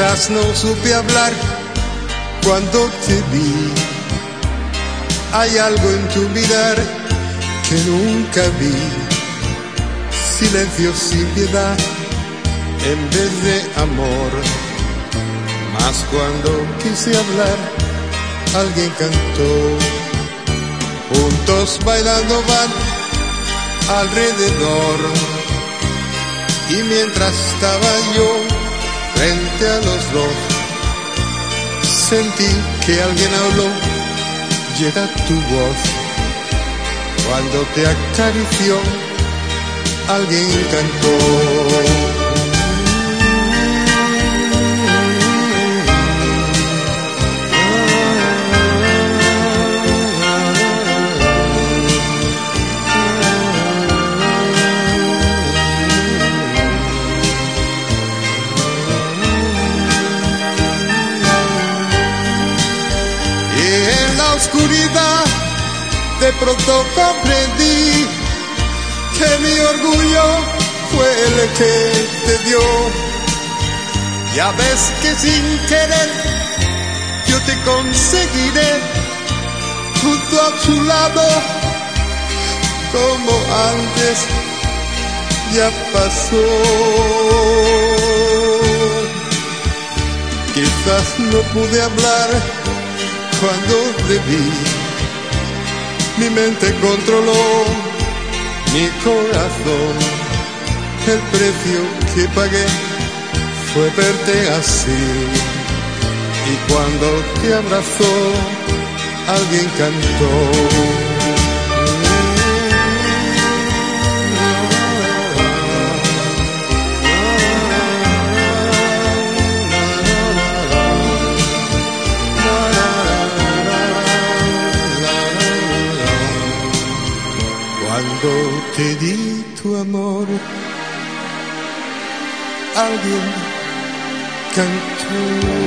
Quizás no supe hablar cuando te vi. Hay algo en tu mirar que nunca vi. Silencio sin piedad en vez de amor. Mas cuando quise hablar, alguien cantó. Juntos bailando van alrededor. Y mientras estaba yo frente a los dos, sentí que alguien habló y era tu voz. Cuando te acarició, alguien cantó. Pronto comprendí que mi orgullo fue el que te dio. Ya ves que sin querer yo te conseguiré junto a su lado, como antes ya pasó. Quizás no pude hablar cuando te vi. Mi mente controló mi corazón. El precio que pagué fue verte así. Y cuando te abrazó, alguien cantó. Tu amor, alguien cantó.